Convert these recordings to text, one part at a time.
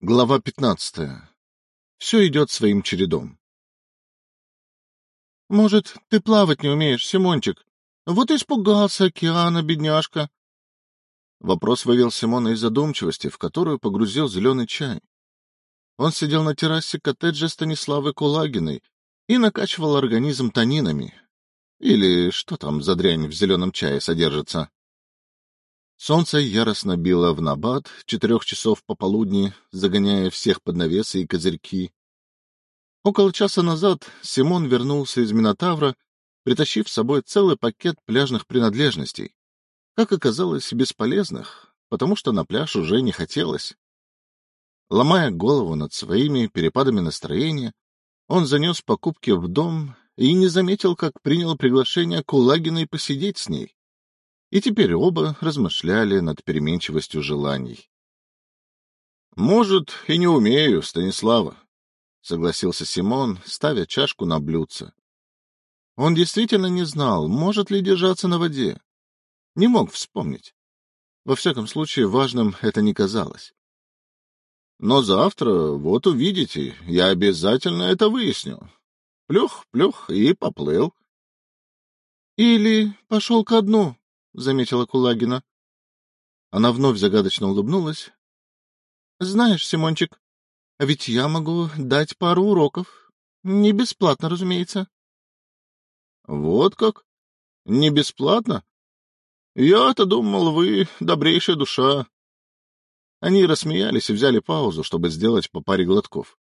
Глава пятнадцатая. Все идет своим чередом. — Может, ты плавать не умеешь, Симончик? Вот испугался океана, бедняжка. Вопрос вывел Симона из задумчивости, в которую погрузил зеленый чай. Он сидел на террасе коттеджа Станиславы Кулагиной и накачивал организм танинами. Или что там за дрянь в зеленом чае содержится. Солнце яростно било в набат четырех часов пополудни, загоняя всех под навесы и козырьки. Около часа назад Симон вернулся из Минотавра, притащив с собой целый пакет пляжных принадлежностей. Как оказалось, бесполезных, потому что на пляж уже не хотелось. Ломая голову над своими перепадами настроения, он занес покупки в дом и не заметил, как принял приглашение Кулагиной посидеть с ней. И теперь оба размышляли над переменчивостью желаний. — Может, и не умею, Станислава, — согласился Симон, ставя чашку на блюдце. Он действительно не знал, может ли держаться на воде. Не мог вспомнить. Во всяком случае, важным это не казалось. Но завтра, вот увидите, я обязательно это выясню. Плюх, плюх и поплыл. — Или пошел ко дну, — заметила Кулагина. Она вновь загадочно улыбнулась. — Знаешь, Симончик, а ведь я могу дать пару уроков. Не бесплатно, разумеется. — Вот как? Не бесплатно? Я-то думал, вы добрейшая душа. Они рассмеялись и взяли паузу, чтобы сделать по паре глотков.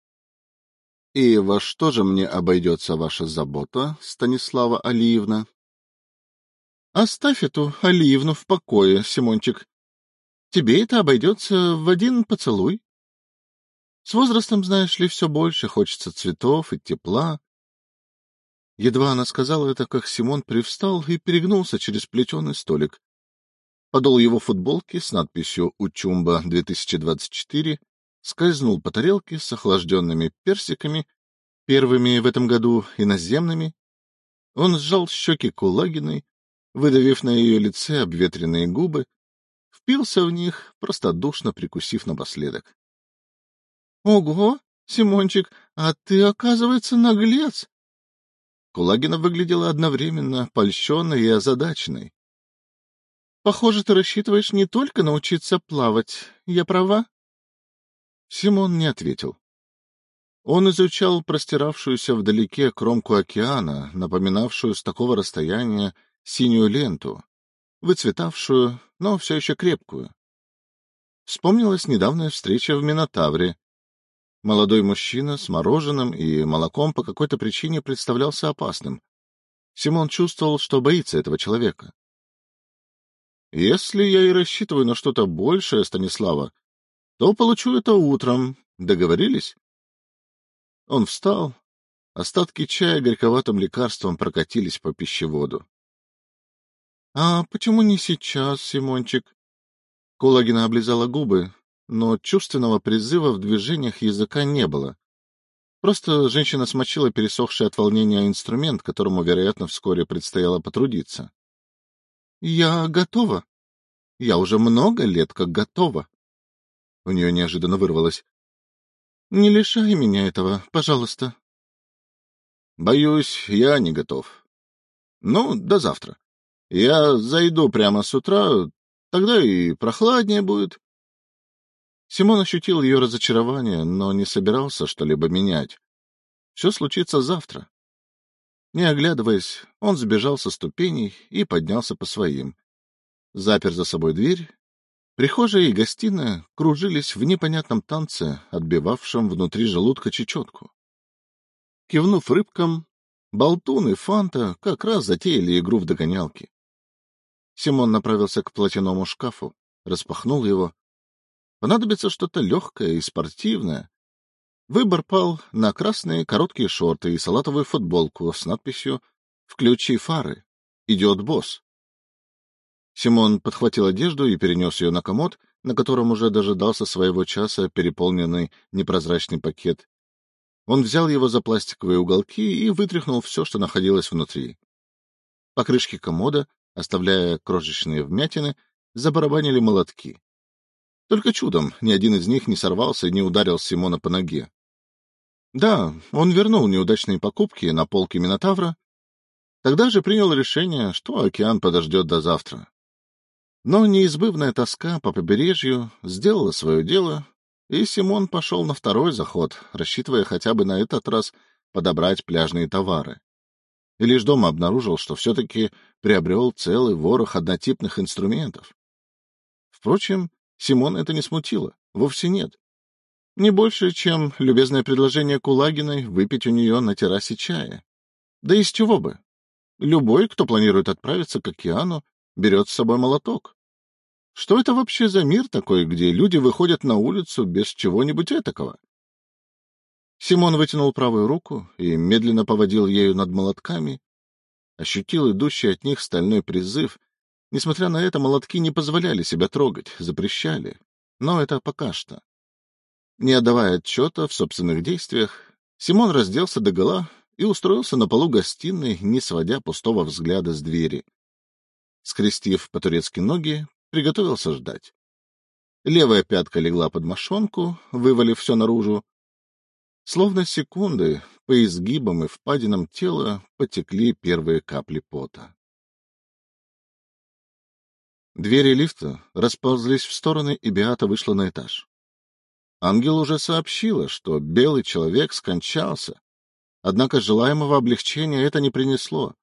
— И во что же мне обойдется ваша забота, Станислава Алиевна? Оставь эту Алиевну в покое, Симончик. Тебе это обойдется в один поцелуй. С возрастом, знаешь ли, все больше хочется цветов и тепла. Едва она сказала это, как Симон привстал и перегнулся через плетеный столик. Подол его футболки с надписью «Учумба-2024» скользнул по тарелке с охлажденными персиками, первыми в этом году иноземными. Он сжал щеки Кулагиной, выдавив на ее лице обветренные губы, впился в них, простодушно прикусив напоследок. — Ого, Симончик, а ты, оказывается, наглец! Кулагина выглядела одновременно польщенной и озадаченной. — Похоже, ты рассчитываешь не только научиться плавать. Я права? Симон не ответил. Он изучал простиравшуюся вдалеке кромку океана, напоминавшую с такого расстояния синюю ленту, выцветавшую, но все еще крепкую. Вспомнилась недавняя встреча в Минотавре. Молодой мужчина с мороженым и молоком по какой-то причине представлялся опасным. Симон чувствовал, что боится этого человека. «Если я и рассчитываю на что-то большее, Станислава, то получу это утром. Договорились?» Он встал. Остатки чая горьковатым лекарством прокатились по пищеводу. — А почему не сейчас, Симончик? Кулагина облизала губы, но чувственного призыва в движениях языка не было. Просто женщина смочила пересохший от волнения инструмент, которому, вероятно, вскоре предстояло потрудиться. — Я готова. Я уже много лет как готова. У нее неожиданно вырвалось. — Не лишай меня этого, пожалуйста. — Боюсь, я не готов. Ну, до завтра. Я зайду прямо с утра, тогда и прохладнее будет. Симон ощутил ее разочарование, но не собирался что-либо менять. Все случится завтра. Не оглядываясь, он сбежал со ступеней и поднялся по своим. Запер за собой дверь. Прихожая и гостиная кружились в непонятном танце, отбивавшем внутри желудка чечетку. Кивнув рыбкам, Болтун и Фанта как раз затеяли игру в догонялки. Симон направился к платяному шкафу, распахнул его. Понадобится что-то легкое и спортивное. Выбор пал на красные короткие шорты и салатовую футболку с надписью «Включи фары. Идет босс». Симон подхватил одежду и перенес ее на комод, на котором уже дожидался своего часа переполненный непрозрачный пакет. Он взял его за пластиковые уголки и вытряхнул все, что находилось внутри. По крышке комода Оставляя крошечные вмятины, забарабанили молотки. Только чудом ни один из них не сорвался и не ударил Симона по ноге. Да, он вернул неудачные покупки на полке Минотавра, тогда же принял решение, что океан подождет до завтра. Но неизбывная тоска по побережью сделала свое дело, и Симон пошел на второй заход, рассчитывая хотя бы на этот раз подобрать пляжные товары. И лишь дома обнаружил, что все-таки приобрел целый ворох однотипных инструментов. Впрочем, Симон это не смутило, вовсе нет. Не больше, чем любезное предложение Кулагиной выпить у нее на террасе чая. Да из чего бы? Любой, кто планирует отправиться к океану, берет с собой молоток. Что это вообще за мир такой, где люди выходят на улицу без чего-нибудь этакого? Симон вытянул правую руку и медленно поводил ею над молотками, ощутил идущий от них стальной призыв. Несмотря на это, молотки не позволяли себя трогать, запрещали. Но это пока что. Не отдавая отчета в собственных действиях, Симон разделся догола и устроился на полу гостиной, не сводя пустого взгляда с двери. Скрестив по-турецки ноги, приготовился ждать. Левая пятка легла под мошонку, вывалив все наружу. Словно секунды по изгибам и впадинам тела потекли первые капли пота. Двери лифта расползлись в стороны, и Биата вышла на этаж. Ангел уже сообщила, что белый человек скончался, однако желаемого облегчения это не принесло.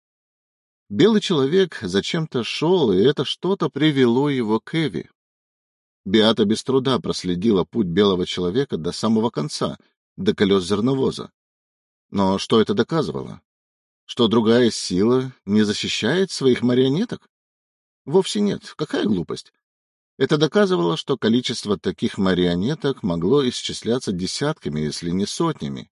Белый человек зачем-то шел, и это что-то привело его к Эви. Биата без труда проследила путь белого человека до самого конца, до колес зерновоза. Но что это доказывало? Что другая сила не защищает своих марионеток? Вовсе нет. Какая глупость. Это доказывало, что количество таких марионеток могло исчисляться десятками, если не сотнями.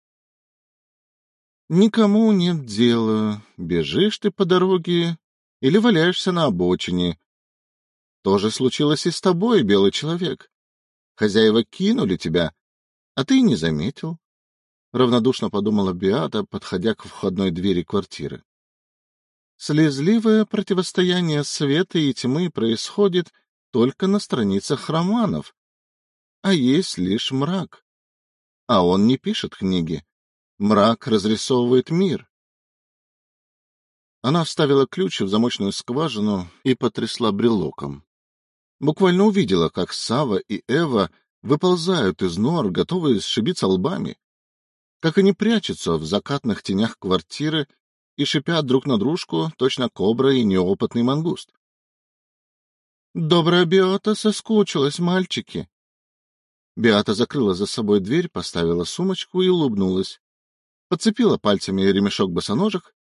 Никому нет дела, бежишь ты по дороге или валяешься на обочине. То же случилось и с тобой, белый человек. Хозяева кинули тебя, а ты и не заметил. Равнодушно подумала Биата, подходя к входной двери квартиры. Слезливое противостояние света и тьмы происходит только на страницах романов, а есть лишь мрак. А он не пишет книги. Мрак разрисовывает мир. Она вставила ключ в замочную скважину и потрясла брелоком. Буквально увидела, как Сава и Эва выползают из нор, готовые сшибиться лбами, как они прячутся в закатных тенях квартиры и шипят друг на дружку, точно кобра и неопытный мангуст. Добрая Биота соскучилась, мальчики. Биата закрыла за собой дверь, поставила сумочку и улыбнулась. Подцепила пальцами ремешок босоножек.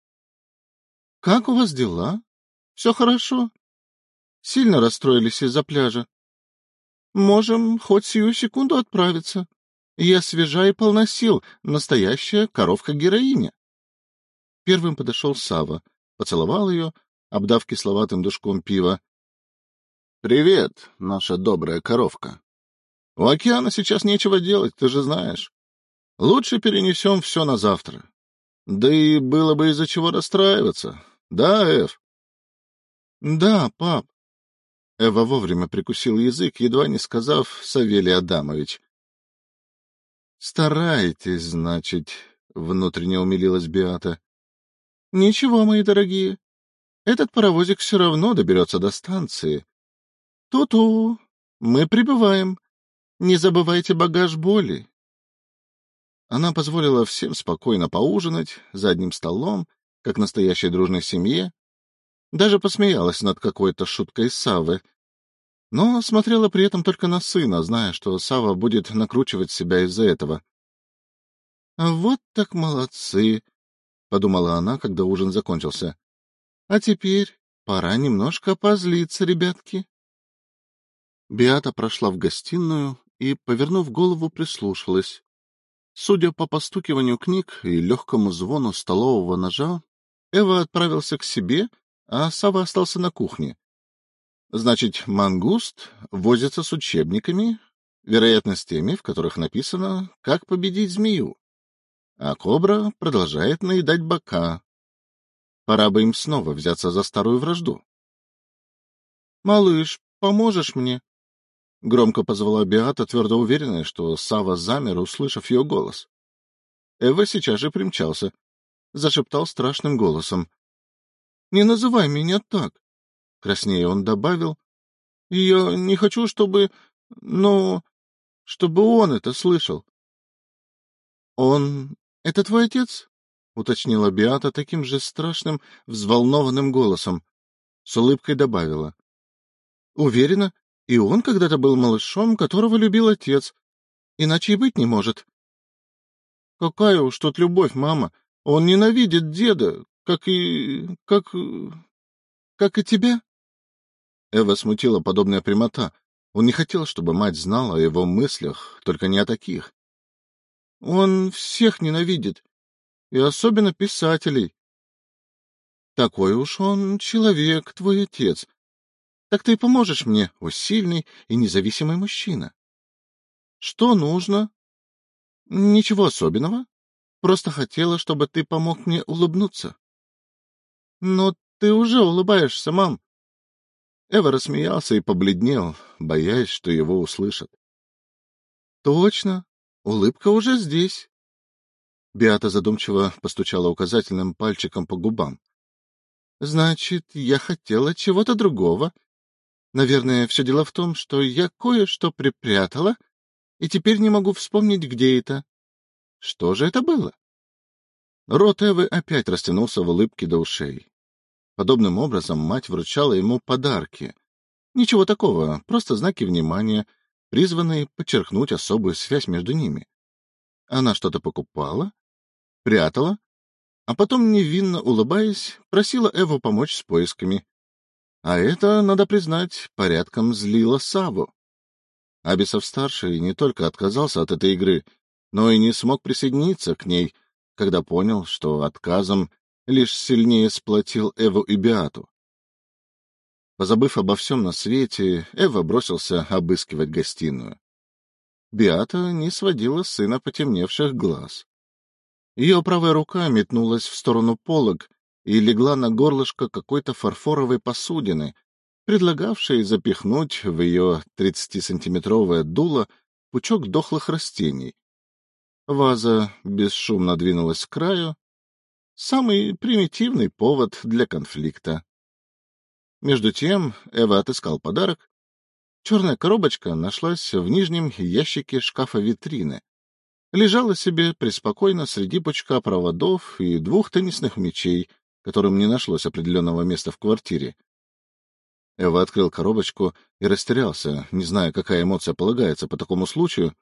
— Как у вас дела? Все хорошо? Сильно расстроились из-за пляжа? Можем хоть сию секунду отправиться. Я свежа и полна сил, настоящая коровка-героиня. Первым подошел Сава, поцеловал ее, обдав кисловатым душком пива, Привет, наша добрая коровка. У океана сейчас нечего делать, ты же знаешь. Лучше перенесем все на завтра. Да и было бы из-за чего расстраиваться. Да, Эв? Да, пап. Эва вовремя прикусил язык, едва не сказав Савелий Адамович. Старайтесь, значит, внутренне умилилась Биата. Ничего, мои дорогие. Этот паровозик все равно доберется до станции. Ту-ту, мы прибываем. Не забывайте багаж боли. Она позволила всем спокойно поужинать за одним столом, как настоящей дружной семье, даже посмеялась над какой-то шуткой Савы, но смотрела при этом только на сына, зная, что Сава будет накручивать себя из-за этого. — Вот так молодцы! — подумала она, когда ужин закончился. — А теперь пора немножко позлиться, ребятки. Биата прошла в гостиную и, повернув голову, прислушалась. Судя по постукиванию книг и легкому звону столового ножа, Эва отправился к себе, а Сава остался на кухне. Значит, мангуст возится с учебниками, вероятно, с теми, в которых написано «Как победить змею», а кобра продолжает наедать бока. Пора бы им снова взяться за старую вражду. — Малыш, поможешь мне? — громко позвала Беата, твердо уверенная, что Сава замер, услышав ее голос. Эва сейчас же примчался. Зашептал страшным голосом. — Не называй меня так. Краснее он добавил. — Я не хочу, чтобы... Ну, чтобы он это слышал. — Он... Это твой отец? — уточнила Биата таким же страшным, взволнованным голосом. С улыбкой добавила. — Уверена, и он когда-то был малышом, которого любил отец. Иначе и быть не может. — Какая уж тут любовь, мама! Он ненавидит деда, как и... как... как и тебя. Эва смутила подобная прямота. Он не хотел, чтобы мать знала о его мыслях, только не о таких. — Он всех ненавидит, и особенно писателей. — Такой уж он человек, твой отец. Так ты поможешь мне, о сильный и независимый мужчина. — Что нужно? — Ничего особенного. Просто хотела, чтобы ты помог мне улыбнуться. — Но ты уже улыбаешься, мам. Эва рассмеялся и побледнел, боясь, что его услышат. — Точно, улыбка уже здесь. Биата задумчиво постучала указательным пальчиком по губам. — Значит, я хотела чего-то другого. Наверное, все дело в том, что я кое-что припрятала, и теперь не могу вспомнить, где это. Что же это было? Рот Эвы опять растянулся в улыбке до ушей. Подобным образом мать вручала ему подарки. Ничего такого, просто знаки внимания, призванные подчеркнуть особую связь между ними. Она что-то покупала, прятала, а потом, невинно улыбаясь, просила Эву помочь с поисками. А это, надо признать, порядком злило Саву. Абисов-старший не только отказался от этой игры, но и не смог присоединиться к ней, когда понял, что отказом лишь сильнее сплотил Эву и Биату. Позабыв обо всем на свете, Эва бросился обыскивать гостиную. Биата не сводила сына потемневших глаз. Ее правая рука метнулась в сторону полок и легла на горлышко какой-то фарфоровой посудины, предлагавшей запихнуть в ее тридцатисантиметровое дуло пучок дохлых растений. Ваза бесшумно двинулась к краю, Самый примитивный повод для конфликта. Между тем Эва отыскал подарок. Черная коробочка нашлась в нижнем ящике шкафа витрины. Лежала себе преспокойно среди пучка проводов и двух теннисных мячей, которым не нашлось определенного места в квартире. Эва открыл коробочку и растерялся, не зная, какая эмоция полагается по такому случаю.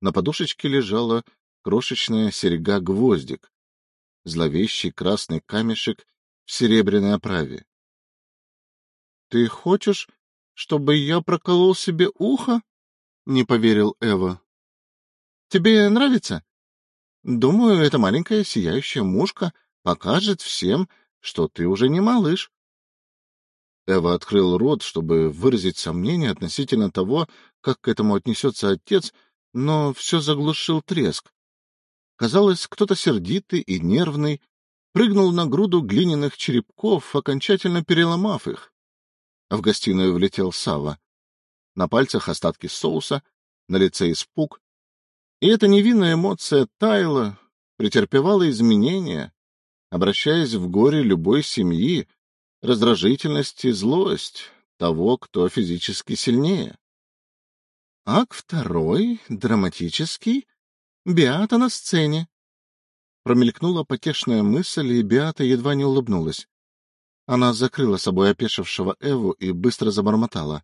На подушечке лежала крошечная серьга-гвоздик, зловещий красный камешек в серебряной оправе. — Ты хочешь, чтобы я проколол себе ухо? — не поверил Эва. — Тебе нравится? Думаю, эта маленькая сияющая мушка покажет всем, что ты уже не малыш. Эва открыл рот, чтобы выразить сомнение относительно того, как к этому отнесется отец, но все заглушил треск. Казалось, кто-то сердитый и нервный прыгнул на груду глиняных черепков, окончательно переломав их. В гостиную влетел Сава. На пальцах остатки соуса, на лице испуг. И эта невинная эмоция таяла, претерпевала изменения, обращаясь в горе любой семьи, раздражительность и злость того, кто физически сильнее. Акт второй, драматический, Биата на сцене. Промелькнула потешная мысль, и Биата едва не улыбнулась. Она закрыла собой опешившего Эву и быстро забормотала.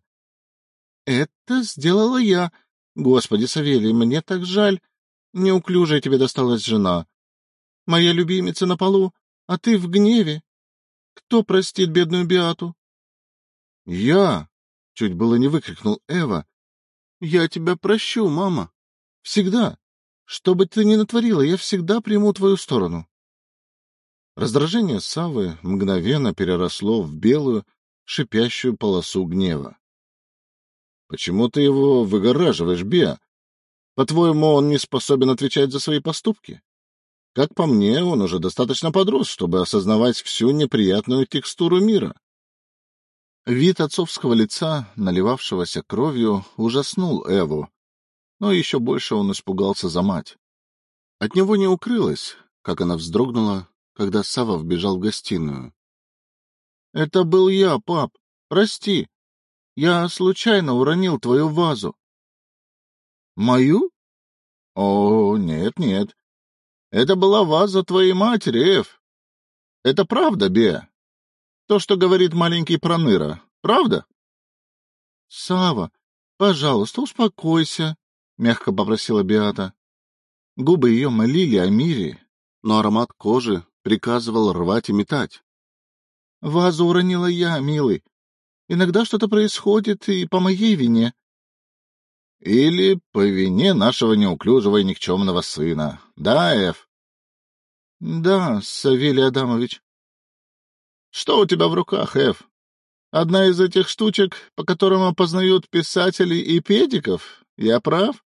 — Это сделала я. Господи, Савелий, мне так жаль. Неуклюжая тебе досталась жена. Моя любимица на полу, а ты в гневе. Кто простит бедную Биату? — Я! — чуть было не выкрикнул Эва. — Я тебя прощу, мама. Всегда. Что бы ты ни натворила, я всегда приму твою сторону. Раздражение Савы мгновенно переросло в белую, шипящую полосу гнева. — Почему ты его выгораживаешь, Беа? По-твоему, он не способен отвечать за свои поступки? Как по мне, он уже достаточно подрос, чтобы осознавать всю неприятную текстуру мира. Вид отцовского лица, наливавшегося кровью, ужаснул Эву, но еще больше он испугался за мать. От него не укрылось, как она вздрогнула, когда Сава вбежал в гостиную. — Это был я, пап. Прости. Я случайно уронил твою вазу. — Мою? — О, нет, нет. Это была ваза твоей матери, Эв. Это правда, Бе? То, что говорит маленький Проныра, правда? — Сава, пожалуйста, успокойся, — мягко попросила Биата. Губы ее молили о мире, но аромат кожи приказывал рвать и метать. — Вазу уронила я, милый. Иногда что-то происходит и по моей вине. — Или по вине нашего неуклюжего и никчемного сына. Да, Эф? — Да, Савелий Адамович. — Что у тебя в руках, Эф? Одна из этих штучек, по которым опознают писателей и педиков? Я прав?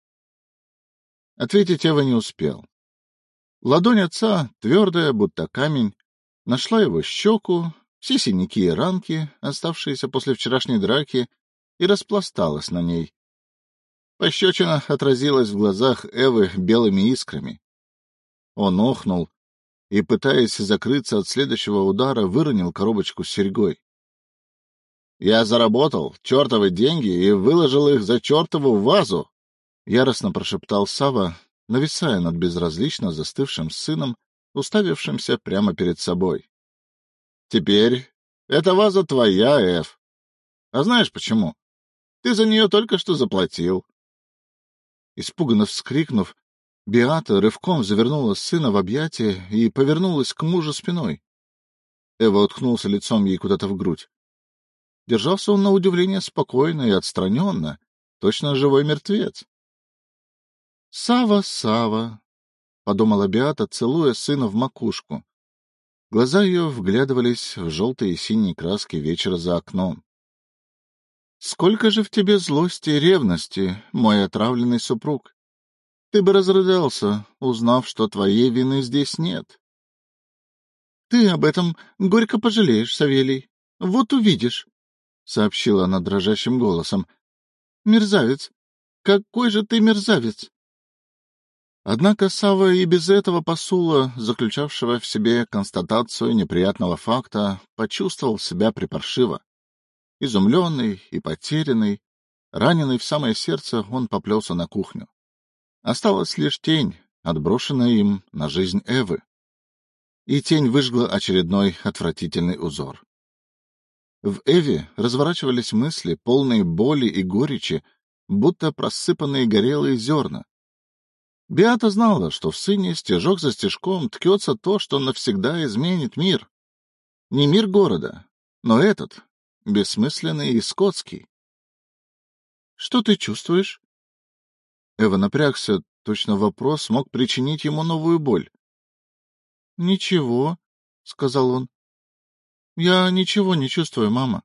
Ответить Эва не успел. Ладонь отца, твердая, будто камень, нашла его щеку, все синяки и ранки, оставшиеся после вчерашней драки, и распласталась на ней. Пощечина отразилась в глазах Эвы белыми искрами. Он охнул и, пытаясь закрыться от следующего удара, выронил коробочку с серьгой. — Я заработал чертовы деньги и выложил их за чертову вазу, — яростно прошептал Сава, нависая над безразлично застывшим сыном, уставившимся прямо перед собой. — Теперь эта ваза твоя, Эф. А знаешь почему? Ты за нее только что заплатил. Испуганно вскрикнув, Биата рывком завернула сына в объятия и повернулась к мужу спиной. Эва уткнулся лицом ей куда-то в грудь. Держался он на удивление спокойно и отстраненно, точно живой мертвец. Сава, Сава, подумала Биата, целуя сына в макушку. Глаза ее вглядывались в желтые и синие краски вечера за окном. Сколько же в тебе злости и ревности, мой отравленный супруг! Ты бы разрыдался, узнав, что твоей вины здесь нет. — Ты об этом горько пожалеешь, Савелий. Вот увидишь, — сообщила она дрожащим голосом. — Мерзавец! Какой же ты мерзавец! Однако Сава и без этого посула, заключавшего в себе констатацию неприятного факта, почувствовал себя припаршиво. Изумленный и потерянный, раненый в самое сердце, он поплелся на кухню. Осталась лишь тень, отброшенная им на жизнь Эвы. И тень выжгла очередной отвратительный узор. В Эве разворачивались мысли, полные боли и горечи, будто просыпанные горелые зерна. Биата знала, что в сыне стежок за стежком ткется то, что навсегда изменит мир. Не мир города, но этот, бессмысленный и скотский. — Что ты чувствуешь? Эва напрягся, точно вопрос мог причинить ему новую боль. — Ничего, — сказал он. — Я ничего не чувствую, мама.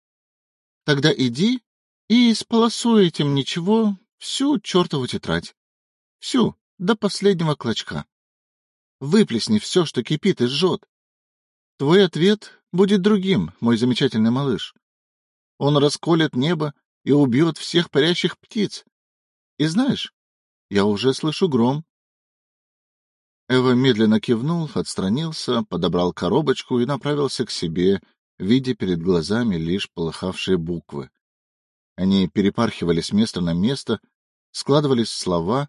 — Тогда иди и сполосуй этим ничего всю чертову тетрадь. Всю, до последнего клочка. Выплесни все, что кипит и жжет. Твой ответ будет другим, мой замечательный малыш. Он расколет небо и убьет всех парящих птиц. И знаешь, я уже слышу гром. Эва медленно кивнул, отстранился, подобрал коробочку и направился к себе, видя перед глазами лишь полыхавшие буквы. Они перепархивали с места на место, складывались в слова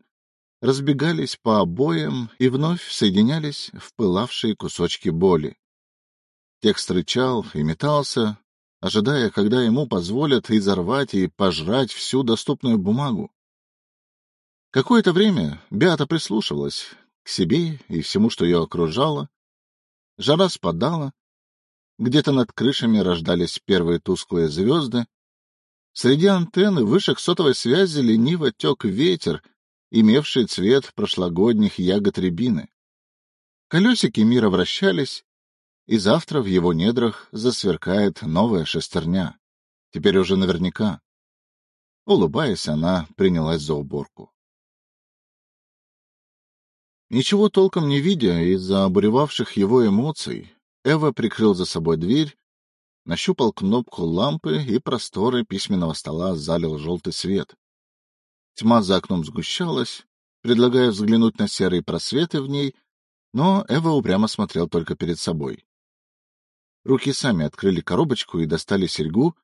разбегались по обоям и вновь соединялись в пылавшие кусочки боли. Текст рычал и метался, ожидая, когда ему позволят изорвать и пожрать всю доступную бумагу. Какое-то время Беата прислушивалась к себе и всему, что ее окружало. Жара спадала, где-то над крышами рождались первые тусклые звезды. Среди антенны вышек сотовой связи лениво тек ветер, имевший цвет прошлогодних ягод рябины. Колесики мира вращались, и завтра в его недрах засверкает новая шестерня. Теперь уже наверняка. Улыбаясь, она принялась за уборку. Ничего толком не видя из-за обуревавших его эмоций, Эва прикрыл за собой дверь нащупал кнопку лампы, и просторы письменного стола залил желтый свет. Тьма за окном сгущалась, предлагая взглянуть на серые просветы в ней, но Эва упрямо смотрел только перед собой. Руки сами открыли коробочку и достали серьгу.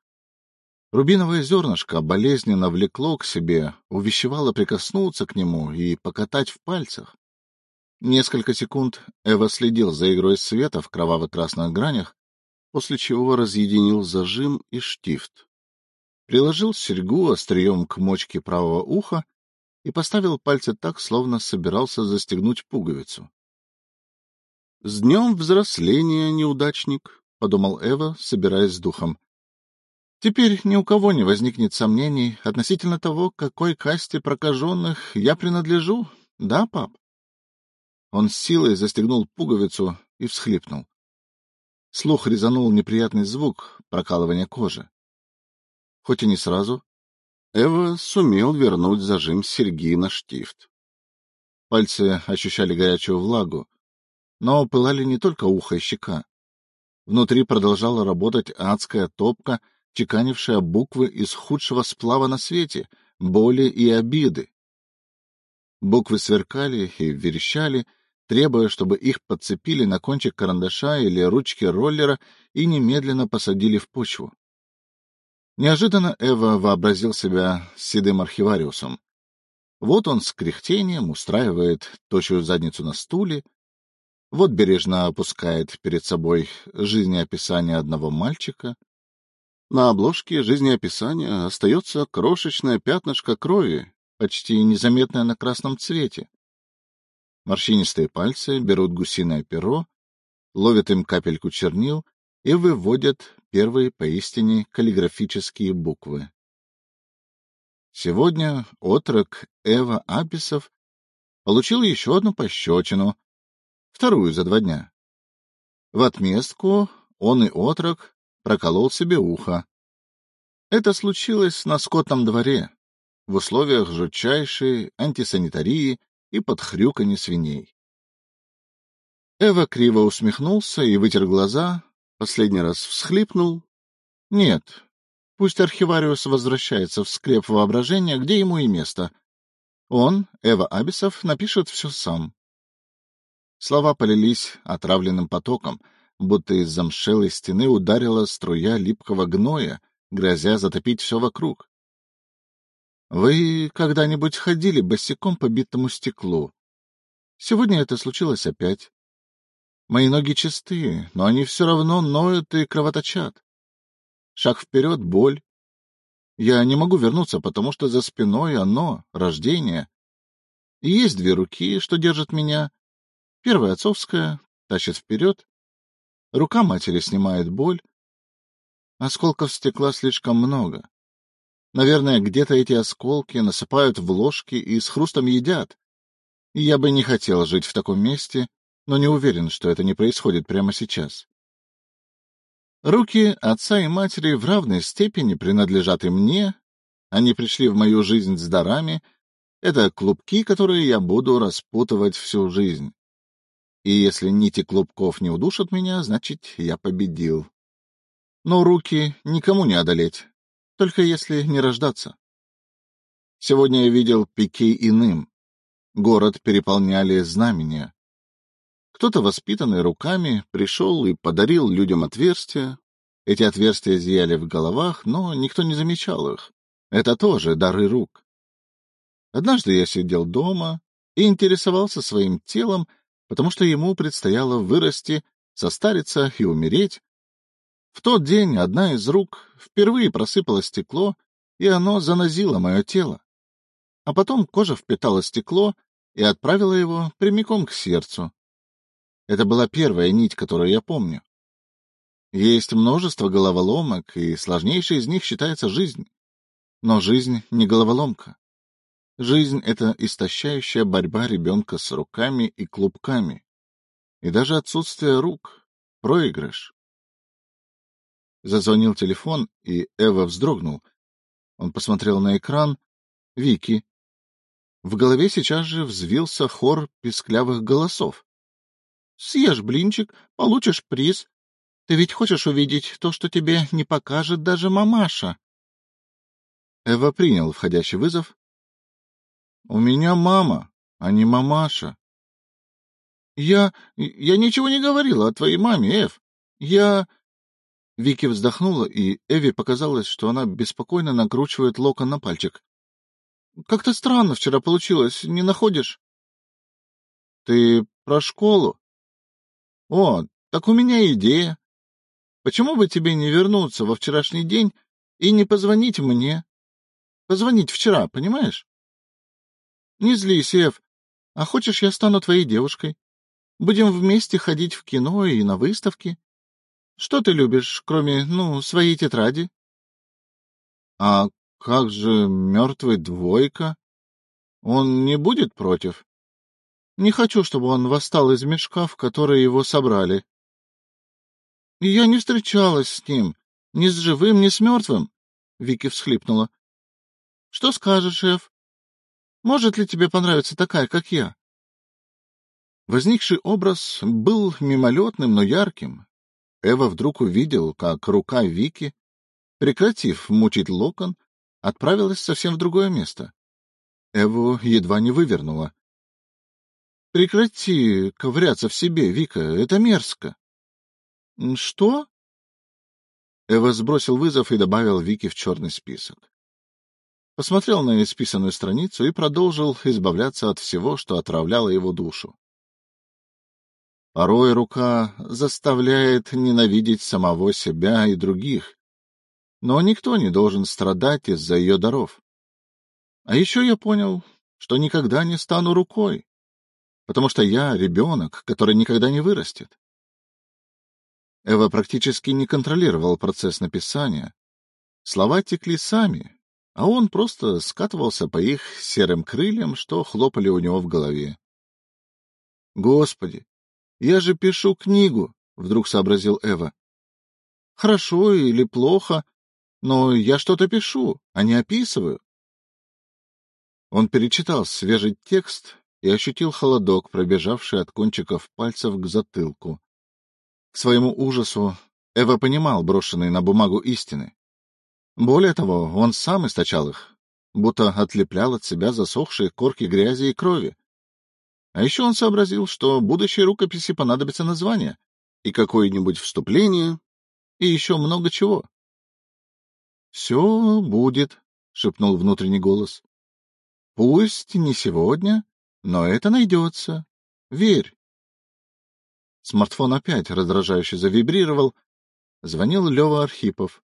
Рубиновое зернышко болезненно влекло к себе, увещевало прикоснуться к нему и покатать в пальцах. Несколько секунд Эва следил за игрой света в кроваво-красных гранях, после чего разъединил зажим и штифт. Приложил серьгу острием к мочке правого уха и поставил пальцы так, словно собирался застегнуть пуговицу. — С днем взросления, неудачник! подумал Эва, собираясь с духом. Теперь ни у кого не возникнет сомнений относительно того, какой касте прокаженных я принадлежу, да, пап? Он с силой застегнул пуговицу и всхлипнул. Слух резанул неприятный звук прокалывания кожи. Хоть и не сразу, Эва сумел вернуть зажим серьги на штифт. Пальцы ощущали горячую влагу, но пылали не только ухо и щека. Внутри продолжала работать адская топка, чеканившая буквы из худшего сплава на свете — боли и обиды. Буквы сверкали и верещали, требуя, чтобы их подцепили на кончик карандаша или ручки роллера и немедленно посадили в почву. Неожиданно Эва вообразил себя седым архивариусом. Вот он с кряхтением устраивает точую задницу на стуле, вот бережно опускает перед собой жизнеописание одного мальчика. На обложке жизнеописания остается крошечное пятнышко крови, почти незаметное на красном цвете. Морщинистые пальцы берут гусиное перо, ловят им капельку чернил и выводят первые поистине каллиграфические буквы. Сегодня отрок Эва Аписов получил еще одну пощечину вторую за два дня. В отместку он и отрок проколол себе ухо. Это случилось на скотном дворе, в условиях жутчайшей антисанитарии и подхрюканье свиней. Эва криво усмехнулся и вытер глаза, последний раз всхлипнул. Нет, пусть архивариус возвращается в скреп воображения, где ему и место. Он, Эва Абисов, напишет все сам. Слова полились отравленным потоком, будто из замшелой стены ударила струя липкого гноя, грозя затопить все вокруг. — Вы когда-нибудь ходили босиком по битому стеклу? Сегодня это случилось опять. Мои ноги чистые, но они все равно ноют и кровоточат. Шаг вперед — боль. Я не могу вернуться, потому что за спиной оно, рождение. И есть две руки, что держат меня, Первая отцовская тащит вперед. Рука матери снимает боль. Осколков стекла слишком много. Наверное, где-то эти осколки насыпают в ложки и с хрустом едят. И я бы не хотел жить в таком месте, но не уверен, что это не происходит прямо сейчас. Руки отца и матери в равной степени принадлежат и мне. Они пришли в мою жизнь с дарами. Это клубки, которые я буду распутывать всю жизнь. И если нити клубков не удушат меня, значит, я победил. Но руки никому не одолеть, только если не рождаться. Сегодня я видел Пикей иным. Город переполняли знамения. Кто-то, воспитанный руками, пришел и подарил людям отверстия. Эти отверстия зияли в головах, но никто не замечал их. Это тоже дары рук. Однажды я сидел дома и интересовался своим телом, потому что ему предстояло вырасти, состариться и умереть. В тот день одна из рук впервые просыпала стекло, и оно занозило мое тело. А потом кожа впитала стекло и отправила его прямиком к сердцу. Это была первая нить, которую я помню. Есть множество головоломок, и сложнейшей из них считается жизнь. Но жизнь не головоломка. Жизнь — это истощающая борьба ребенка с руками и клубками. И даже отсутствие рук — проигрыш. Зазвонил телефон, и Эва вздрогнул. Он посмотрел на экран. Вики. В голове сейчас же взвился хор писклявых голосов. — Съешь блинчик, получишь приз. Ты ведь хочешь увидеть то, что тебе не покажет даже мамаша? Эва принял входящий вызов. — У меня мама, а не мамаша. — Я... я ничего не говорила о твоей маме, Эв. Я... Вики вздохнула, и Эви показалось, что она беспокойно накручивает локон на пальчик. — Как-то странно вчера получилось, не находишь? — Ты про школу? — О, так у меня идея. Почему бы тебе не вернуться во вчерашний день и не позвонить мне? Позвонить вчера, понимаешь? Не злись, Эв. А хочешь, я стану твоей девушкой? Будем вместе ходить в кино и на выставки. Что ты любишь, кроме, ну, своей тетради? А как же мертвый двойка? Он не будет против? Не хочу, чтобы он восстал из мешка, в который его собрали. Я не встречалась с ним, ни с живым, ни с мертвым. Вики всхлипнула. — Что скажешь, шеф? Может ли тебе понравиться такая, как я? Возникший образ был мимолетным, но ярким. Эва вдруг увидел, как рука Вики, прекратив мучить локон, отправилась совсем в другое место. Эву едва не вывернула. — Прекрати ковыряться в себе, Вика, это мерзко. — Что? Эва сбросил вызов и добавил Вики в черный список. Посмотрел на исписанную страницу и продолжил избавляться от всего, что отравляло его душу. Порой рука заставляет ненавидеть самого себя и других, но никто не должен страдать из-за ее даров. А еще я понял, что никогда не стану рукой, потому что я ребенок, который никогда не вырастет. Эва практически не контролировал процесс написания. Слова текли сами, а он просто скатывался по их серым крыльям, что хлопали у него в голове. Господи, я же пишу книгу, вдруг сообразил Эва. Хорошо или плохо, но я что-то пишу, а не описываю. Он перечитал свежий текст и ощутил холодок, пробежавший от кончиков пальцев к затылку. К своему ужасу Эва понимал брошенные на бумагу истины. Более того, он сам источал их, будто отлеплял от себя засохшие корки грязи и крови. А еще он сообразил, что будущей рукописи понадобится название и какое-нибудь вступление, и еще много чего. — Все будет, — шепнул внутренний голос. — Пусть не сегодня, но это найдется. Верь. Смартфон опять раздражающе завибрировал. Звонил Лева Архипов.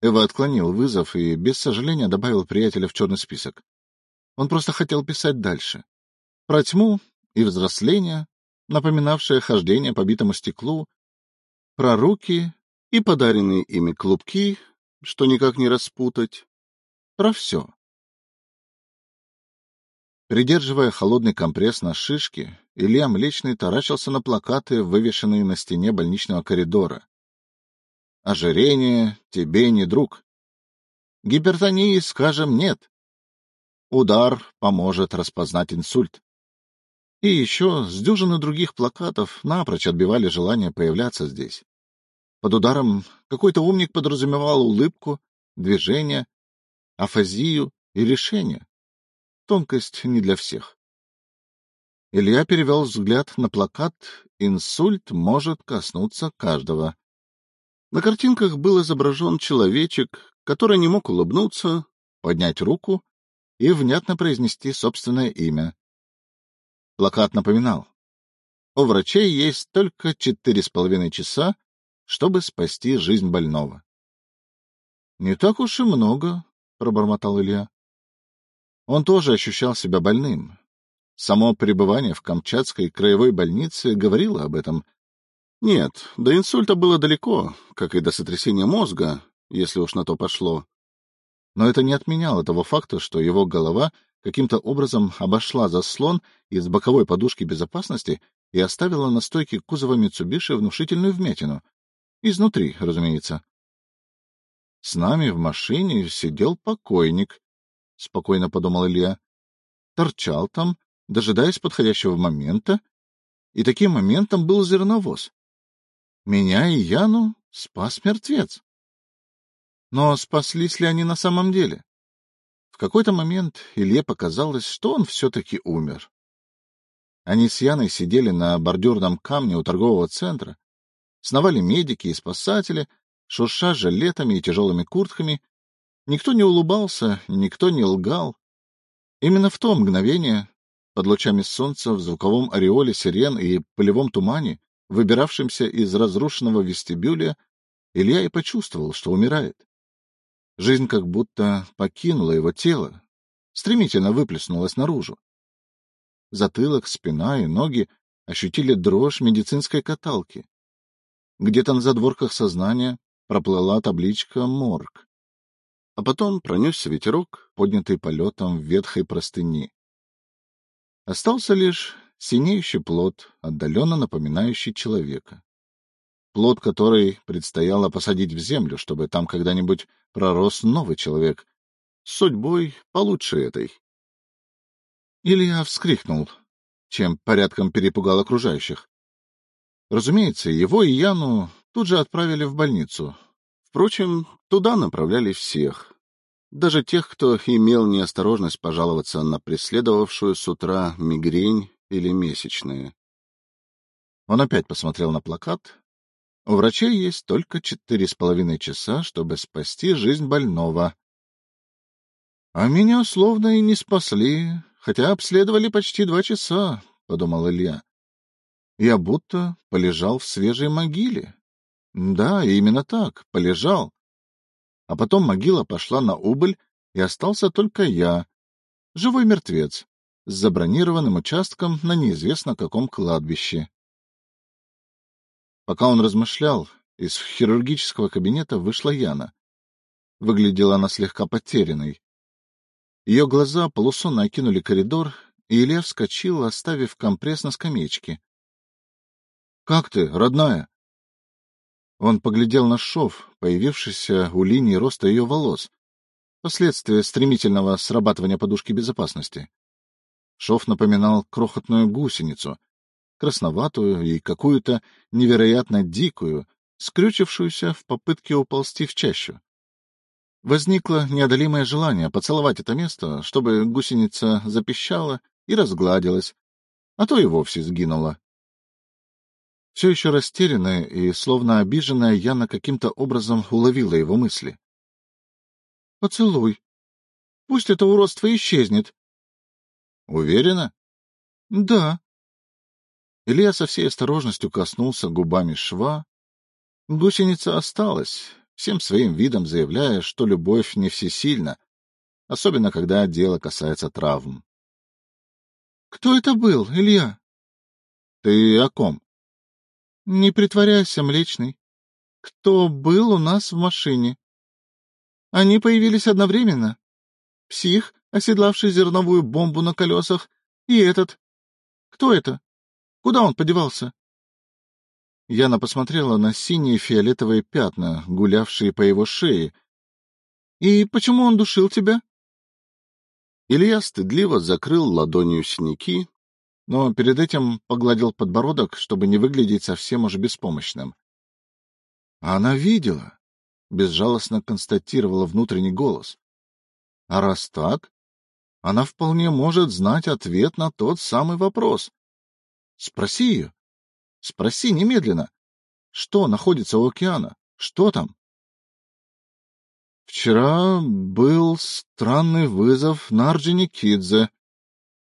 Эва отклонил вызов и без сожаления добавил приятеля в черный список. Он просто хотел писать дальше. Про тьму и взросление, напоминавшее хождение по битому стеклу, про руки и подаренные ими клубки, что никак не распутать, про все. Придерживая холодный компресс на шишке, Илья Млечный таращился на плакаты, вывешенные на стене больничного коридора. «Ожирение тебе не друг. Гипертонии, скажем, нет. Удар поможет распознать инсульт. И еще с дюжины других плакатов напрочь отбивали желание появляться здесь. Под ударом какой-то умник подразумевал улыбку, движение, афазию и решение. Тонкость не для всех. Илья перевел взгляд на плакат «Инсульт может коснуться каждого». На картинках был изображен человечек, который не мог улыбнуться, поднять руку и внятно произнести собственное имя. Плакат напоминал. У врачей есть только четыре с половиной часа, чтобы спасти жизнь больного. — Не так уж и много, — пробормотал Илья. Он тоже ощущал себя больным. Само пребывание в Камчатской краевой больнице говорило об этом. Нет, до инсульта было далеко, как и до сотрясения мозга, если уж на то пошло. Но это не отменяло того факта, что его голова каким-то образом обошла заслон из боковой подушки безопасности и оставила на стойке кузова Митсубиши внушительную вмятину. Изнутри, разумеется. С нами в машине сидел покойник, — спокойно подумал Илья. Торчал там, дожидаясь подходящего момента, и таким моментом был зерновоз. Меня и Яну спас мертвец. Но спаслись ли они на самом деле? В какой-то момент Илье показалось, что он все-таки умер. Они с Яной сидели на бордюрном камне у торгового центра, сновали медики и спасатели, шурша жилетами и тяжелыми куртками. Никто не улыбался, никто не лгал. Именно в то мгновение, под лучами солнца, в звуковом ореоле сирен и полевом тумане, выбиравшемся из разрушенного вестибюля, Илья и почувствовал, что умирает. Жизнь как будто покинула его тело, стремительно выплеснулась наружу. Затылок, спина и ноги ощутили дрожь медицинской каталки. Где-то на задворках сознания проплыла табличка «Морг». А потом пронесся ветерок, поднятый полетом в ветхой простыни. Остался лишь синеющий плод, отдаленно напоминающий человека. Плод, который предстояло посадить в землю, чтобы там когда-нибудь пророс новый человек, с судьбой получше этой. Илья вскрикнул, чем порядком перепугал окружающих. Разумеется, его и Яну тут же отправили в больницу. Впрочем, туда направляли всех. Даже тех, кто имел неосторожность пожаловаться на преследовавшую с утра мигрень или месячные. Он опять посмотрел на плакат. У врачей есть только четыре с половиной часа, чтобы спасти жизнь больного. — А меня словно и не спасли, хотя обследовали почти два часа, — подумал Илья. Я будто полежал в свежей могиле. Да, именно так, полежал. А потом могила пошла на убыль, и остался только я, живой мертвец, с забронированным участком на неизвестно каком кладбище. Пока он размышлял, из хирургического кабинета вышла Яна. Выглядела она слегка потерянной. Ее глаза полусонно окинули коридор, и Илья вскочил, оставив компресс на скамеечке. — Как ты, родная? Он поглядел на шов, появившийся у линии роста ее волос, последствия стремительного срабатывания подушки безопасности. Шов напоминал крохотную гусеницу, красноватую и какую-то невероятно дикую, скрючившуюся в попытке уползти в чащу. Возникло неодолимое желание поцеловать это место, чтобы гусеница запищала и разгладилась, а то и вовсе сгинула. Все еще растерянная и словно обиженная, Яна каким-то образом уловила его мысли. — Поцелуй. Пусть это уродство исчезнет. — Уверена? — Да. Илья со всей осторожностью коснулся губами шва. Гусеница осталась, всем своим видом заявляя, что любовь не всесильна, особенно когда дело касается травм. — Кто это был, Илья? — Ты о ком? — Не притворяйся, Млечный. Кто был у нас в машине? Они появились одновременно. Псих, оседлавший зерновую бомбу на колесах, и этот. Кто это? Куда он подевался? Яна посмотрела на синие фиолетовые пятна, гулявшие по его шее. — И почему он душил тебя? Илья стыдливо закрыл ладонью синяки, но перед этим погладил подбородок, чтобы не выглядеть совсем уж беспомощным. — Она видела, — безжалостно констатировала внутренний голос. — А раз так, она вполне может знать ответ на тот самый вопрос. Спроси ее. Спроси немедленно. Что находится у океана? Что там? Вчера был странный вызов на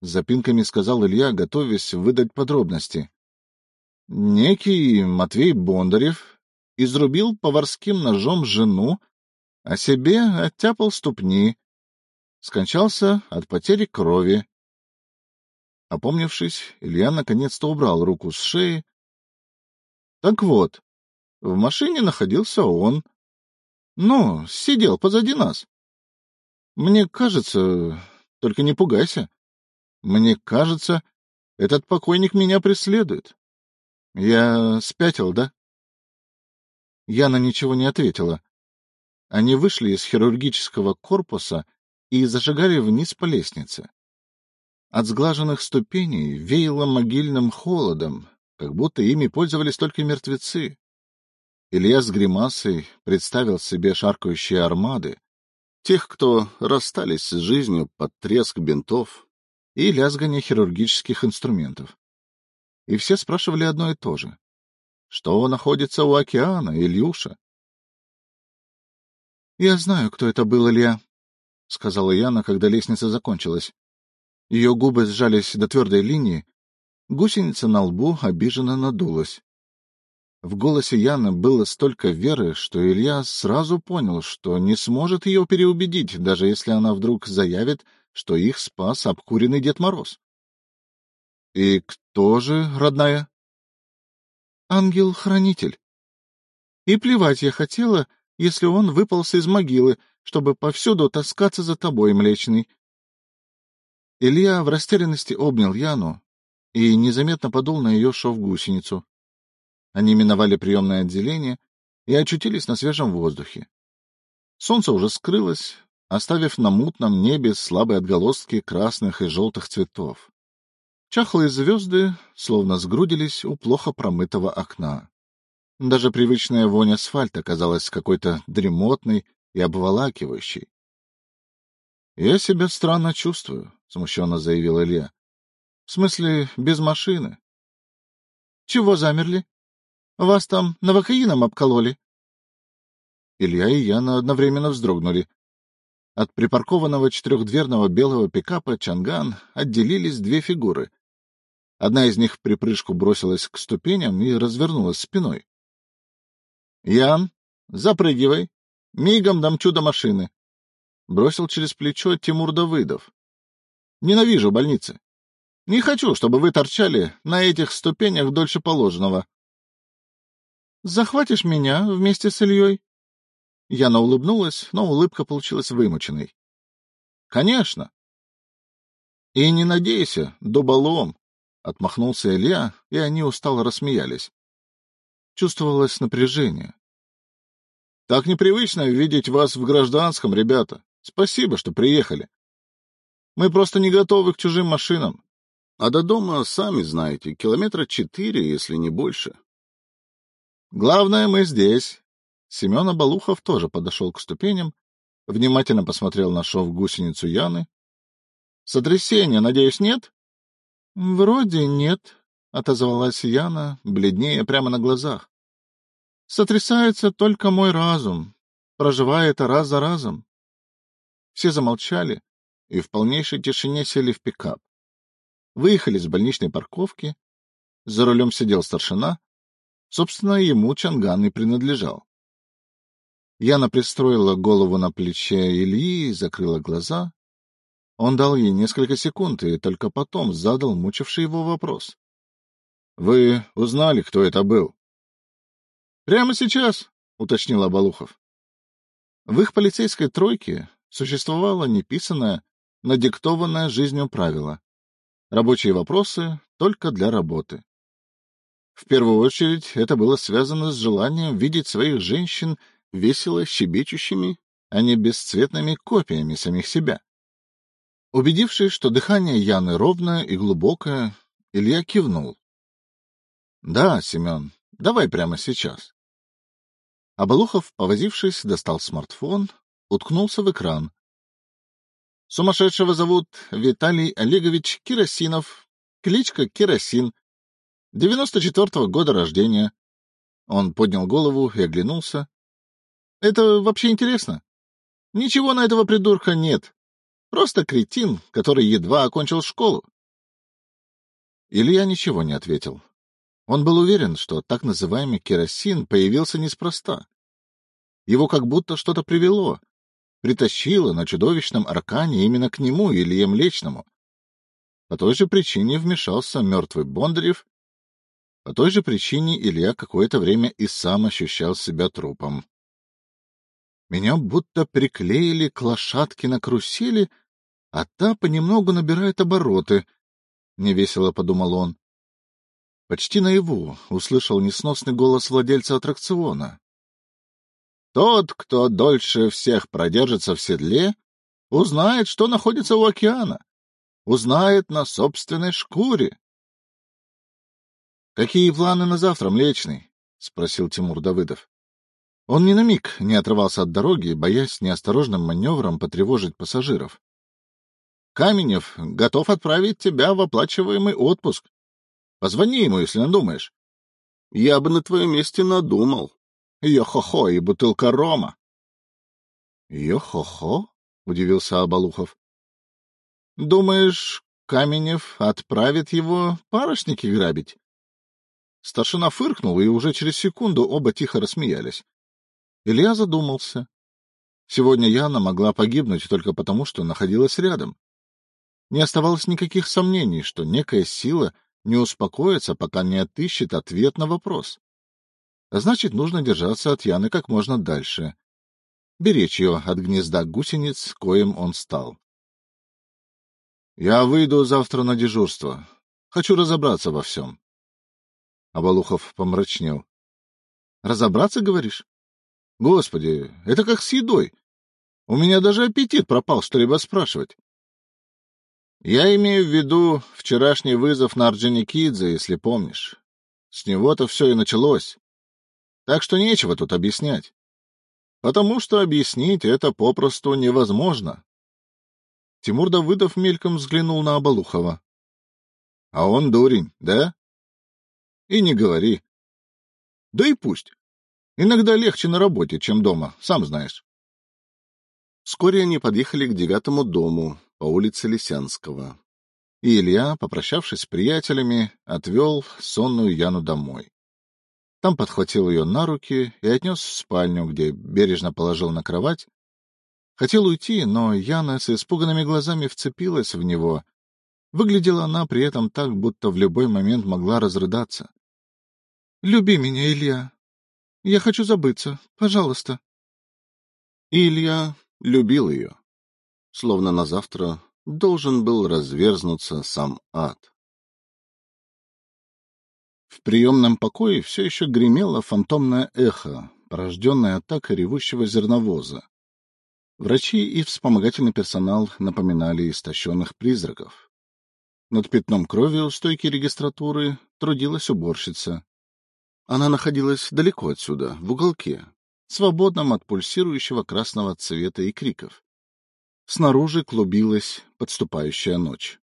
Орджоникидзе, — запинками сказал Илья, готовясь выдать подробности. Некий Матвей Бондарев изрубил поварским ножом жену, а себе оттяпал ступни. Скончался от потери крови. Опомнившись, Илья наконец-то убрал руку с шеи. Так вот, в машине находился он. Ну, сидел позади нас. Мне кажется, только не пугайся, мне кажется, этот покойник меня преследует. Я спятил, да? Яна ничего не ответила. Они вышли из хирургического корпуса и зажигали вниз по лестнице. От сглаженных ступеней веяло могильным холодом, как будто ими пользовались только мертвецы, Илья с гримасой представил себе шаркающие армады, тех, кто расстались с жизнью под треск бинтов и лязгание хирургических инструментов. И все спрашивали одно и то же. Что находится у океана, Ильюша? — Я знаю, кто это был, Илья, — сказала Яна, когда лестница закончилась. Ее губы сжались до твердой линии, гусеница на лбу обиженно надулась. В голосе Яны было столько веры, что Илья сразу понял, что не сможет ее переубедить, даже если она вдруг заявит, что их спас обкуренный Дед Мороз. — И кто же, родная? — Ангел-хранитель. И плевать я хотела, если он выпался из могилы, чтобы повсюду таскаться за тобой, Млечный. Илья в растерянности обнял Яну и незаметно подул на ее шов-гусеницу. Они миновали приемное отделение и очутились на свежем воздухе. Солнце уже скрылось, оставив на мутном небе слабые отголоски красных и желтых цветов. Чахлые звезды словно сгрудились у плохо промытого окна. Даже привычная вонь асфальта казалась какой-то дремотной и обволакивающей. — Я себя странно чувствую, — смущенно заявил Илья. — В смысле, без машины. — Чего замерли? Вас там новокаином обкололи? Илья и Яна одновременно вздрогнули. От припаркованного четырехдверного белого пикапа «Чанган» отделились две фигуры. Одна из них в припрыжку бросилась к ступеням и развернулась спиной. — Ян, запрыгивай. Мигом дам чудо машины. Бросил через плечо Тимур Давыдов. — Ненавижу больницы. Не хочу, чтобы вы торчали на этих ступенях дольше положенного. Захватишь меня вместе с Ильей? Яна улыбнулась, но улыбка получилась вымученной. — Конечно. — И не надейся, дуболом, — отмахнулся Илья, и они устало рассмеялись. Чувствовалось напряжение. — Так непривычно видеть вас в гражданском, ребята. Спасибо, что приехали. Мы просто не готовы к чужим машинам. А до дома, сами знаете, километра четыре, если не больше. Главное, мы здесь. Семен Балухов тоже подошел к ступеням, внимательно посмотрел на шов гусеницу Яны. — Сотрясения, надеюсь, нет? — Вроде нет, — отозвалась Яна, бледнее прямо на глазах. — Сотрясается только мой разум, проживая это раз за разом. Все замолчали и в полнейшей тишине сели в пикап. Выехали с больничной парковки. За рулем сидел старшина, Собственно, ему Чанган и принадлежал. Яна пристроила голову на плече Ильи и закрыла глаза. Он дал ей несколько секунд и только потом задал мучивший его вопрос. — Вы узнали, кто это был? — Прямо сейчас, — уточнил Абалухов. В их полицейской тройке существовало неписанное, надиктованное жизнью правило. Рабочие вопросы только для работы. В первую очередь это было связано с желанием видеть своих женщин весело щебечущими, а не бесцветными копиями самих себя. Убедившись, что дыхание Яны ровное и глубокое, Илья кивнул. — Да, Семен, давай прямо сейчас. Абалухов, повозившись, достал смартфон, уткнулся в экран. Сумасшедшего зовут Виталий Олегович Киросинов, кличка Керосин, Девяносто четвертого года рождения. Он поднял голову и оглянулся. — Это вообще интересно? Ничего на этого придурка нет. Просто кретин, который едва окончил школу. Илья ничего не ответил. Он был уверен, что так называемый керосин появился неспроста. Его как будто что-то привело, притащило на чудовищном аркане именно к нему, Илье Млечному. По той же причине вмешался мертвый Бондарев по той же причине Илья какое-то время и сам ощущал себя трупом. Меня будто приклеили к лошадке на карусели, а та понемногу набирает обороты, — невесело подумал он. Почти наяву услышал несносный голос владельца аттракциона. «Тот, кто дольше всех продержится в седле, узнает, что находится у океана, узнает на собственной шкуре. — Какие планы на завтра, Млечный? — спросил Тимур Давыдов. Он ни на миг не отрывался от дороги, боясь неосторожным маневром потревожить пассажиров. — Каменев готов отправить тебя в оплачиваемый отпуск. Позвони ему, если надумаешь. — Я бы на твоем месте надумал. Йо-хо-хо и бутылка рома. — Йо-хо-хо? — удивился Абалухов. — Думаешь, Каменев отправит его парусники грабить? Старшина фыркнул, и уже через секунду оба тихо рассмеялись. Илья задумался. Сегодня Яна могла погибнуть только потому, что находилась рядом. Не оставалось никаких сомнений, что некая сила не успокоится, пока не отыщет ответ на вопрос. А значит, нужно держаться от Яны как можно дальше. Беречь ее от гнезда гусениц, коим он стал. — Я выйду завтра на дежурство. Хочу разобраться во всем. Абалухов помрачнел. — Разобраться, говоришь? Господи, это как с едой. У меня даже аппетит пропал что-либо спрашивать. Я имею в виду вчерашний вызов на Орджоникидзе, если помнишь. С него-то все и началось. Так что нечего тут объяснять. Потому что объяснить это попросту невозможно. Тимур Давыдов мельком взглянул на Абалухова. — А он дурень, да? — И не говори. — Да и пусть. Иногда легче на работе, чем дома, сам знаешь. Вскоре они подъехали к девятому дому по улице Лисянского. И Илья, попрощавшись с приятелями, отвел сонную Яну домой. Там подхватил ее на руки и отнес в спальню, где бережно положил на кровать. Хотел уйти, но Яна с испуганными глазами вцепилась в него. Выглядела она при этом так, будто в любой момент могла разрыдаться. — Люби меня, Илья, я хочу забыться. Пожалуйста. Илья любил ее. Словно на завтра должен был разверзнуться сам ад. В приемном покое все еще гремело фантомное эхо, порожденное атакой ревущего зерновоза. Врачи и вспомогательный персонал напоминали истощенных призраков. Над пятном крови у стойки регистратуры трудилась уборщица, она находилась далеко отсюда, в уголке, свободном от пульсирующего красного цвета и криков. Снаружи клубилась подступающая ночь.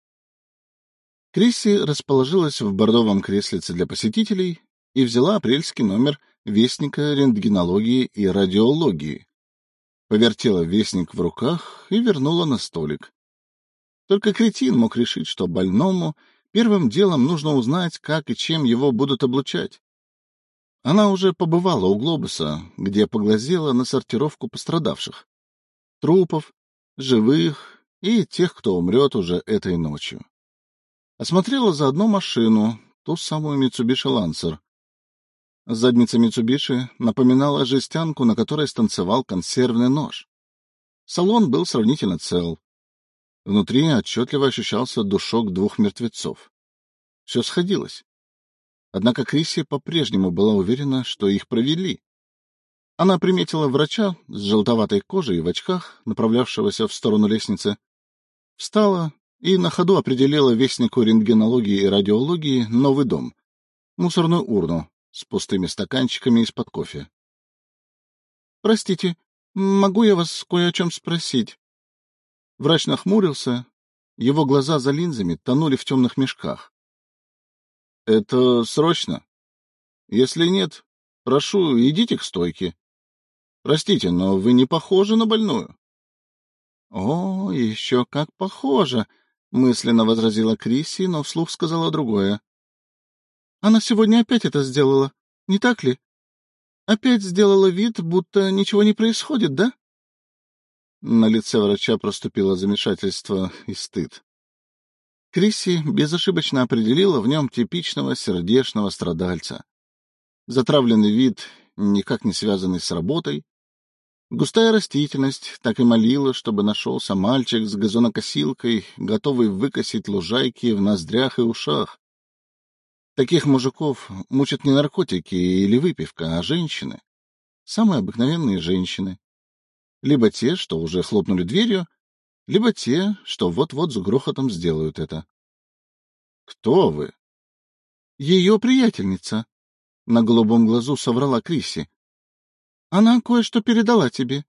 Крисси расположилась в бордовом креслице для посетителей и взяла апрельский номер Вестника рентгенологии и радиологии. Повертела вестник в руках и вернула на столик. Только кретин мог решить, что больному первым делом нужно узнать, как и чем его будут облучать. Она уже побывала у глобуса, где поглазела на сортировку пострадавших. Трупов, живых и тех, кто умрет уже этой ночью. Осмотрела заодно машину, ту самую Митсубиши Лансер. Задница Митсубиши напоминала жестянку, на которой станцевал консервный нож. Салон был сравнительно цел. Внутри отчетливо ощущался душок двух мертвецов. Все сходилось. Однако Крисси по-прежнему была уверена, что их провели. Она приметила врача с желтоватой кожей в очках, направлявшегося в сторону лестницы. Встала и на ходу определила вестнику рентгенологии и радиологии новый дом — мусорную урну с пустыми стаканчиками из-под кофе. — Простите, могу я вас кое о чем спросить? Врач нахмурился, его глаза за линзами тонули в темных мешках. — Это срочно? Если нет, прошу, идите к стойке. Простите, но вы не похожи на больную. — О, еще как похоже, — мысленно возразила Крисси, но вслух сказала другое. — Она сегодня опять это сделала, не так ли? Опять сделала вид, будто ничего не происходит, да? На лице врача проступило замешательство и стыд. Крисси безошибочно определила в нем типичного сердечного страдальца. Затравленный вид, никак не связанный с работой. Густая растительность так и молила, чтобы нашелся мальчик с газонокосилкой, готовый выкосить лужайки в ноздрях и ушах. Таких мужиков мучат не наркотики или выпивка, а женщины. Самые обыкновенные женщины. Либо те, что уже хлопнули дверью, либо те, что вот-вот с грохотом сделают это. — Кто вы? — Ее приятельница, — на голубом глазу соврала Крисси. Она кое-что передала тебе.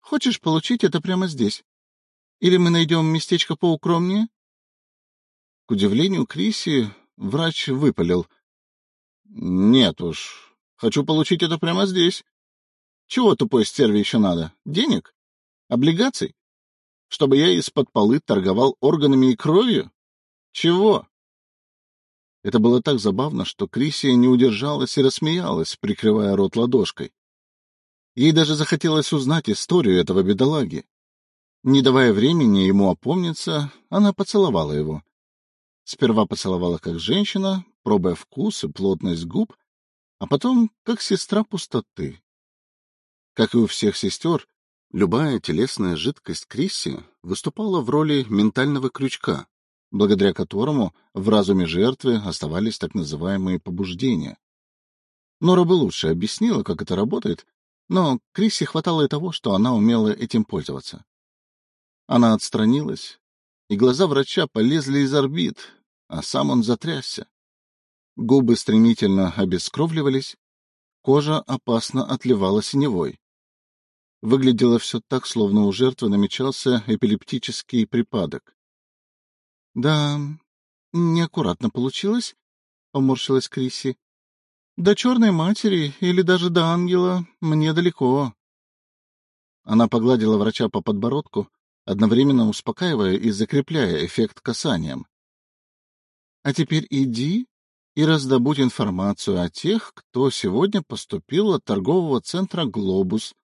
Хочешь получить это прямо здесь? Или мы найдем местечко поукромнее? К удивлению Криси, врач выпалил. — Нет уж, хочу получить это прямо здесь. Чего тупой стерве еще надо? Денег? Облигаций? Чтобы я из-под полы торговал органами и кровью? Чего? Это было так забавно, что Крисия не удержалась и рассмеялась, прикрывая рот ладошкой. Ей даже захотелось узнать историю этого бедолаги. Не давая времени ему опомниться, она поцеловала его. Сперва поцеловала как женщина, пробуя вкус и плотность губ, а потом как сестра пустоты. Как и у всех сестер, любая телесная жидкость Крисси выступала в роли ментального крючка, благодаря которому в разуме жертвы оставались так называемые побуждения. Нора бы лучше объяснила, как это работает, но Крисси хватало и того, что она умела этим пользоваться. Она отстранилась, и глаза врача полезли из орбит, а сам он затрясся. Губы стремительно обескровливались, кожа опасно отливала синевой. Выглядело все так, словно у жертвы намечался эпилептический припадок. — Да, неаккуратно получилось, — поморщилась Криси. До черной матери или даже до ангела мне далеко. Она погладила врача по подбородку, одновременно успокаивая и закрепляя эффект касанием. — А теперь иди и раздобудь информацию о тех, кто сегодня поступил от торгового центра «Глобус». —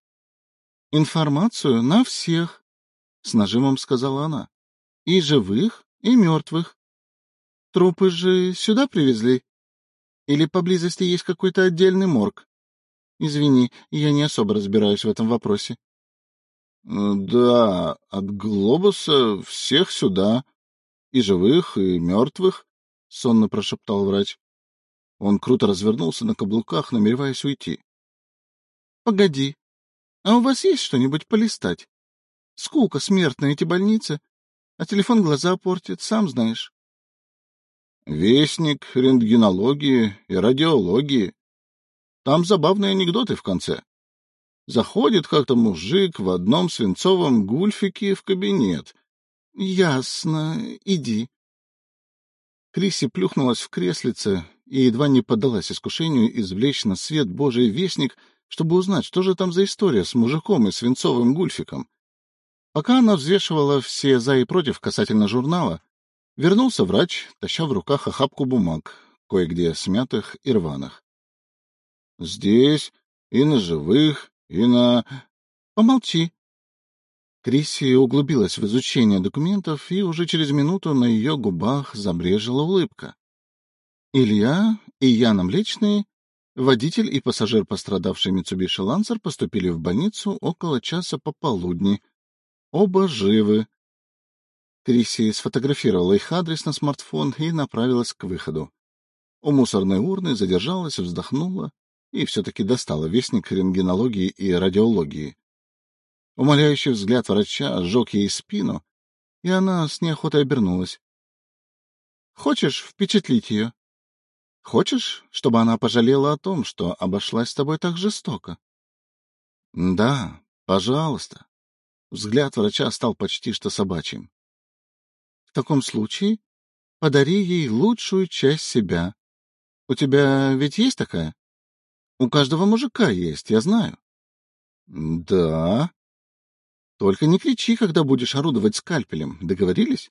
Информацию на всех, — с нажимом сказала она, — и живых, и мертвых. Трупы же сюда привезли. Или поблизости есть какой-то отдельный морг? Извини, я не особо разбираюсь в этом вопросе. — Да, от глобуса всех сюда. И живых, и мертвых, — сонно прошептал врач. Он круто развернулся на каблуках, намереваясь уйти. — Погоди, а у вас есть что-нибудь полистать? Скука смертная эти больницы, а телефон глаза портит, сам знаешь. Вестник рентгенологии и радиологии. Там забавные анекдоты в конце. Заходит как-то мужик в одном свинцовом гульфике в кабинет. — Ясно, иди. Криси плюхнулась в креслице и едва не поддалась искушению извлечь на свет Божий вестник, чтобы узнать, что же там за история с мужиком и свинцовым гульфиком. Пока она взвешивала все за и против касательно журнала, Вернулся врач, таща в руках охапку бумаг, кое-где смятых и рваных. — Здесь и на живых, и на... — Помолчи. Крисси углубилась в изучение документов, и уже через минуту на ее губах забрежила улыбка. Илья и Яна Млечные, водитель и пассажир пострадавшей Митсубиши Лансер, поступили в больницу около часа пополудни. Оба живы, Криси сфотографировала их адрес на смартфон и направилась к выходу. У мусорной урны задержалась, вздохнула и все-таки достала вестник рентгенологии и радиологии. Умоляющий взгляд врача сжег ей спину, и она с неохотой обернулась. — Хочешь впечатлить ее? Хочешь, чтобы она пожалела о том, что обошлась с тобой так жестоко? — Да, пожалуйста. Взгляд врача стал почти что собачьим. В таком случае подари ей лучшую часть себя. У тебя ведь есть такая? У каждого мужика есть, я знаю. Да. Только не кричи, когда будешь орудовать скальпелем. Договорились?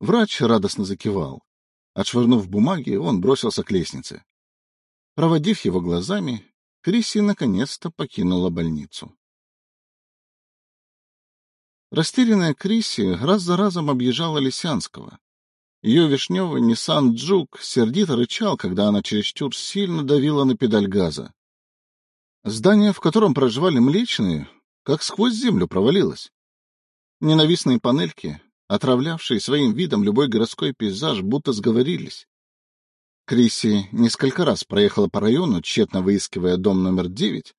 Врач радостно закивал. Отшвырнув бумаги, он бросился к лестнице. Проводив его глазами, Крисси наконец-то покинула больницу. Растерянная Крисси раз за разом объезжала Лисянского. Ее вишневый Ниссан Джук сердито рычал, когда она чересчур сильно давила на педаль газа. Здание, в котором проживали Млечные, как сквозь землю провалилось. Ненавистные панельки, отравлявшие своим видом любой городской пейзаж, будто сговорились. Крисси несколько раз проехала по району, тщетно выискивая дом номер девять.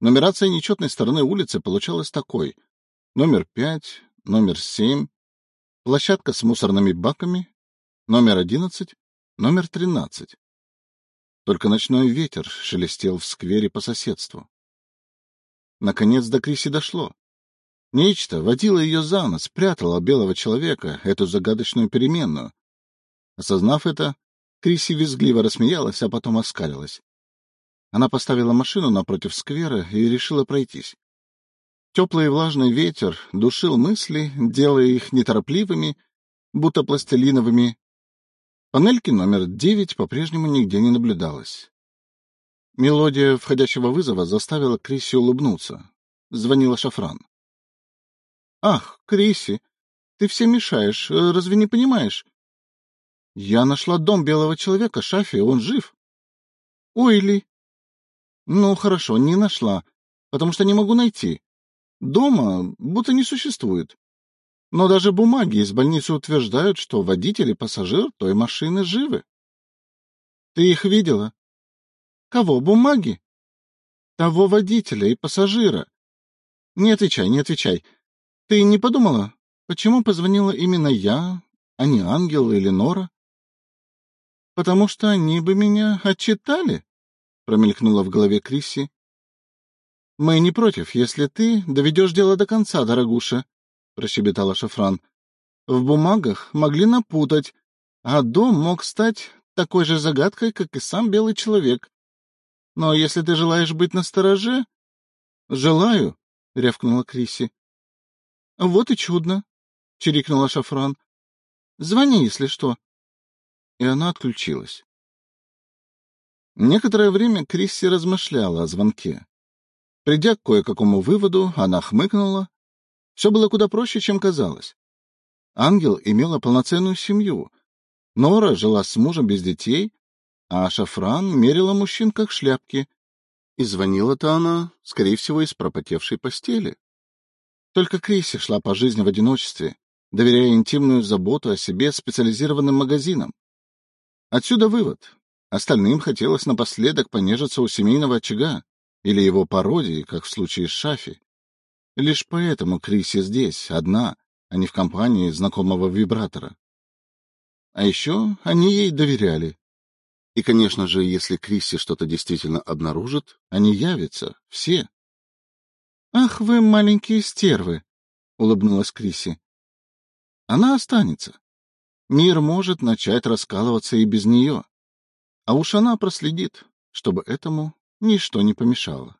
Нумерация нечетной стороны улицы получалась такой — номер пять, номер семь, площадка с мусорными баками, номер одиннадцать, номер тринадцать. Только ночной ветер шелестел в сквере по соседству. Наконец до Криси дошло. Нечто водило ее за нос, прятало белого человека, эту загадочную переменную. Осознав это, Криси визгливо рассмеялась, а потом оскалилась. Она поставила машину напротив сквера и решила пройтись. Теплый и влажный ветер душил мысли, делая их неторопливыми, будто пластилиновыми. Панельки номер девять по-прежнему нигде не наблюдалось. Мелодия входящего вызова заставила Криси улыбнуться. Звонила Шафран. — Ах, Криси, ты все мешаешь, разве не понимаешь? — Я нашла дом белого человека, Шафи, он жив. — Ой ли. — Ну, хорошо, не нашла, потому что не могу найти. Дома будто не существует. Но даже бумаги из больницы утверждают, что водитель и пассажир той машины живы. Ты их видела? Кого? Бумаги? Того водителя и пассажира. Не отвечай, не отвечай. Ты не подумала, почему позвонила именно я, а не Ангел или Нора? Потому что они бы меня отчитали, промелькнула в голове Крисси, — Мы не против, если ты доведешь дело до конца, дорогуша, — прощебетала Шафран. — В бумагах могли напутать, а дом мог стать такой же загадкой, как и сам белый человек. Но если ты желаешь быть настороже... — Желаю, — рявкнула Криси. — Вот и чудно, — чирикнула Шафран. — Звони, если что. И она отключилась. Некоторое время Крисси размышляла о звонке. Придя к кое-какому выводу, она хмыкнула. Все было куда проще, чем казалось. Ангел имела полноценную семью. Нора жила с мужем без детей, а Шафран мерила мужчин как шляпки. И звонила-то она, скорее всего, из пропотевшей постели. Только Криси шла по жизни в одиночестве, доверяя интимную заботу о себе специализированным магазинам. Отсюда вывод. Остальным хотелось напоследок понежиться у семейного очага, или его пародии, как в случае с Шафи. Лишь поэтому Криси здесь, одна, а не в компании знакомого вибратора. А еще они ей доверяли. И, конечно же, если Крисси что-то действительно обнаружит, они явятся, все. — Ах вы, маленькие стервы! — улыбнулась Крисси. — Она останется. Мир может начать раскалываться и без нее. А уж она проследит, чтобы этому ничто не помешало.